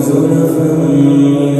زلفا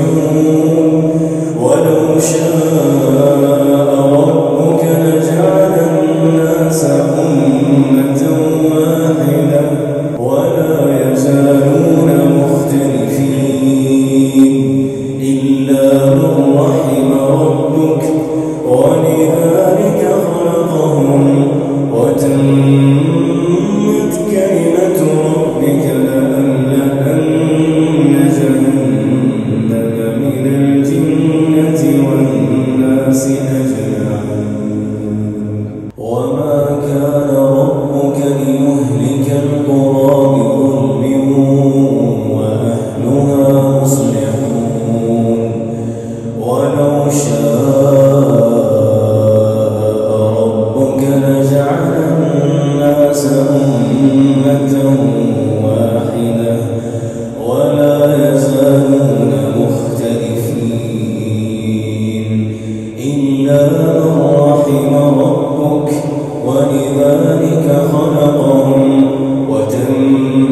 رحم ربك. ولذلك خلقهم وتم